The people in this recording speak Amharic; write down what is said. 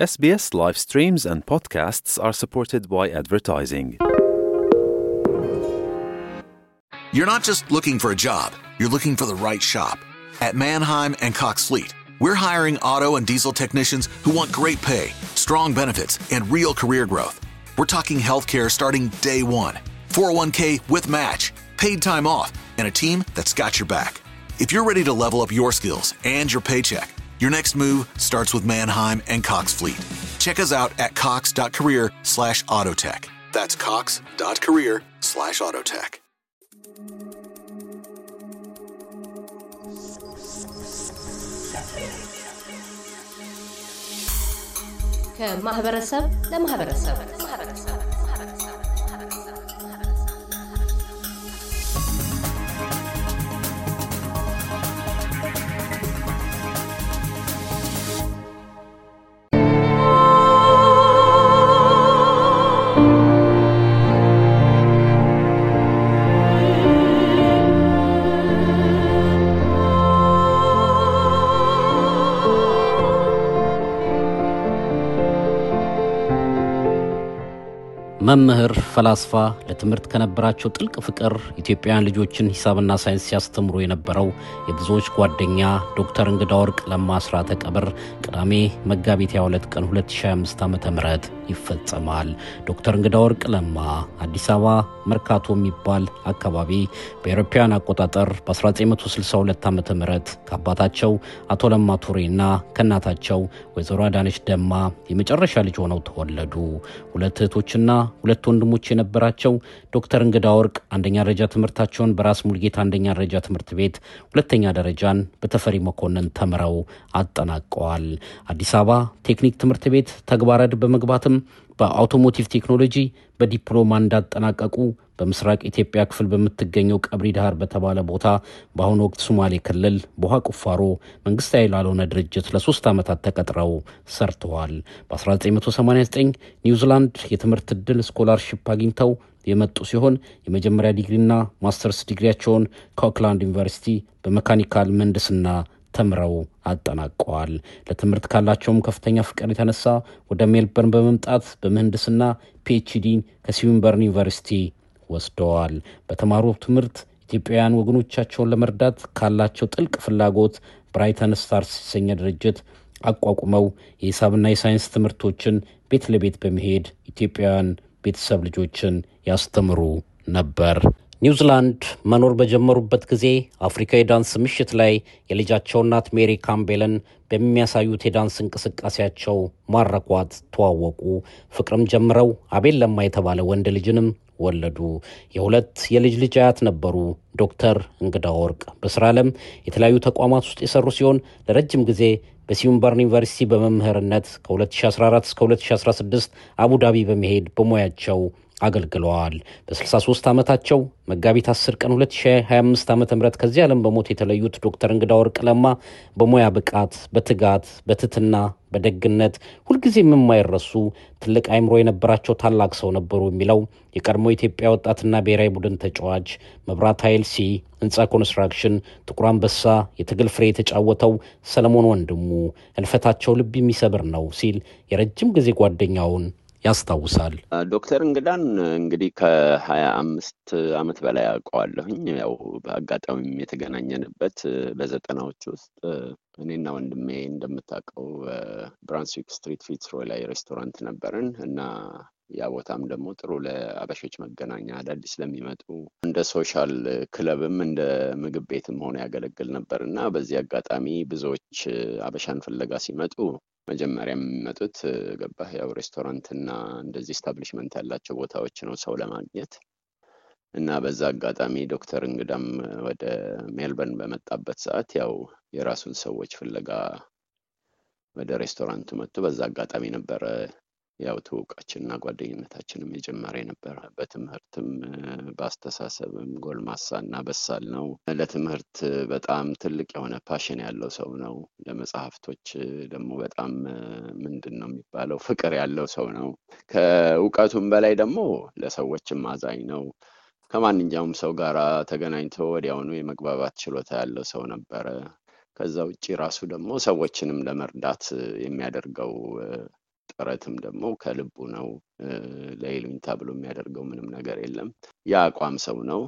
SBS live streams and podcasts are supported by advertising. You're not just looking for a job, you're looking for the right shop. At Manheim and Cox Fleet, we're hiring auto and diesel technicians who want great pay, strong benefits, and real career growth. We're talking healthcare starting day one, 401k with match, paid time off, and a team that's got your back. If you're ready to level up your skills and your paycheck, your next move starts with Manheim and Cox Fleet. Check us out at cox.career slash autotech. That's cox.career slash autotech. ከማህበረሰብ ለማህበረሰብ መምህር ፈላስፋ ለትምህርት ከነበራቸው ጥልቅ ፍቅር ኢትዮጵያውያን ልጆችን ሂሳብና ሳይንስ ሲያስተምሩ የነበረው የብዙዎች ጓደኛ ዶክተር እንግዳ ወርቅ ለማ ስርዓተ ቀብር ቅዳሜ መጋቢት 22 ቀን 2025 ዓ ም ይፈጸማል። ዶክተር እንግዳ ወርቅ ለማ አዲስ አበባ መርካቶ የሚባል አካባቢ በአውሮፓውያን አቆጣጠር በ1962 ዓ ም ከአባታቸው አቶ ለማ ቱሬና ከእናታቸው ወይዘሮ አዳነች ደማ የመጨረሻ ልጅ ሆነው ተወለዱ። ሁለት እህቶችና ሁለት ወንድሞች የነበራቸው ዶክተር እንግዳ ወርቅ አንደኛ ደረጃ ትምህርታቸውን በራስ ሙልጌታ አንደኛ ደረጃ ትምህርት ቤት፣ ሁለተኛ ደረጃን በተፈሪ መኮንን ተምረው አጠናቀዋል። አዲስ አበባ ቴክኒክ ትምህርት ቤት ተግባረድ በመግባትም በአውቶሞቲቭ ቴክኖሎጂ በዲፕሎማ እንዳጠናቀቁ በምስራቅ ኢትዮጵያ ክፍል በምትገኘው ቀብሪ ዳህር በተባለ ቦታ በአሁኑ ወቅት ሶማሌ ክልል በውሃ ቁፋሮ መንግስታዊ ላልሆነ ድርጅት ለሶስት ዓመታት ተቀጥረው ሰርተዋል። በ1989 ኒውዚላንድ የትምህርት ዕድል scholarship አግኝተው የመጡ ሲሆን የመጀመሪያ ዲግሪና ማስተርስ ዲግሪያቸውን ከኦክላንድ ዩኒቨርሲቲ በ mechanical ምህንድስና ተምረው አጠናቀዋል። ለትምህርት ካላቸውም ከፍተኛ ፍቅር የተነሳ ወደ ሜልበርን በመምጣት በምህንድስና PhD ን ከስዊንበርን ዩኒቨርሲቲ ወስደዋል። በተማሩ ትምህርት ኢትዮጵያውያን ወገኖቻቸውን ለመርዳት ካላቸው ጥልቅ ፍላጎት ብራይተን ስታርስ የተሰኘ ድርጅት አቋቁመው የሂሳብና የሳይንስ ትምህርቶችን ቤት ለቤት በመሄድ ኢትዮጵያውያን ቤተሰብ ልጆችን ያስተምሩ ነበር። ኒውዚላንድ መኖር በጀመሩበት ጊዜ አፍሪካዊ ዳንስ ምሽት ላይ የልጃቸው እናት ሜሪ ካምቤልን በሚያሳዩት የዳንስ እንቅስቃሴያቸው ማረኳት፣ ተዋወቁ፣ ፍቅርም ጀምረው አቤል ለማ የተባለ ወንድ ልጅንም ወለዱ። የሁለት የልጅ ልጅ አያት ነበሩ። ዶክተር እንግዳ ወርቅ በስራ ዓለም የተለያዩ ተቋማት ውስጥ የሰሩ ሲሆን ለረጅም ጊዜ በስዊንበርን ዩኒቨርሲቲ በመምህርነት ከ2014 እስከ 2016 አቡዳቢ በመሄድ በሙያቸው አገልግለዋል። በ63 ዓመታቸው መጋቢት 10 ቀን 2025 ዓ ም ከዚህ ዓለም በሞት የተለዩት ዶክተር እንግዳ ወርቅ ለማ በሙያ ብቃት፣ በትጋት፣ በትትና በደግነት ሁልጊዜም የማይረሱ ትልቅ አእምሮ የነበራቸው ታላቅ ሰው ነበሩ የሚለው የቀድሞ ኢትዮጵያ ወጣትና ብሔራዊ ቡድን ተጫዋች መብራት ኃይል ሲ ህንፃ ኮንስትራክሽን ጥቁር አንበሳ የትግል ፍሬ የተጫወተው ሰለሞን ወንድሙ ህልፈታቸው ልብ የሚሰብር ነው ሲል የረጅም ጊዜ ጓደኛውን ያስታውሳል። ዶክተር እንግዳን እንግዲህ ከሀያ አምስት ዓመት በላይ አውቀዋለሁኝ። ያው በአጋጣሚም የተገናኘንበት በዘጠናዎች ውስጥ እኔና ወንድሜ እንደምታውቀው ብራንስዊክ ስትሪት ፊትስሮይ ላይ ሬስቶራንት ነበርን እና ያ ቦታም ደግሞ ጥሩ ለአበሾች መገናኛ አዳዲስ ለሚመጡ እንደ social club ም እንደ ምግብ ቤትም ሆነ ያገለግል ነበር እና በዚህ አጋጣሚ ብዙዎች አበሻን ፍለጋ ሲመጡ መጀመሪያ የሚመጡት ገባህ? ያው ሬስቶራንት እና እንደዚህ establishment ያላቸው ቦታዎች ነው ሰው ለማግኘት። እና በዛ አጋጣሚ ዶክተር እንግዳም ወደ ሜልበርን በመጣበት ሰዓት ያው የራሱን ሰዎች ፍለጋ ወደ ሬስቶራንቱ መጥቶ በዛ አጋጣሚ ነበረ ያው ትውውቃችንና ጓደኝነታችንም የጀመረ ነበረ። በትምህርትም በአስተሳሰብም ጎልማሳ እና በሳል ነው። ለትምህርት በጣም ትልቅ የሆነ passion ያለው ሰው ነው። ለመጽሐፍቶች ደግሞ በጣም ምንድን ነው የሚባለው ፍቅር ያለው ሰው ነው። ከእውቀቱም በላይ ደግሞ ለሰዎችም አዛኝ ነው። ከማንኛውም ሰው ጋር ተገናኝቶ ወዲያውኑ የመግባባት ችሎታ ያለው ሰው ነበረ። ከዛ ውጭ ራሱ ደግሞ ሰዎችንም ለመርዳት የሚያደርገው ጥረትም ደግሞ ከልቡ ነው። ለይሉኝታ ብሎ የሚያደርገው ምንም ነገር የለም። የአቋም ሰው ነው።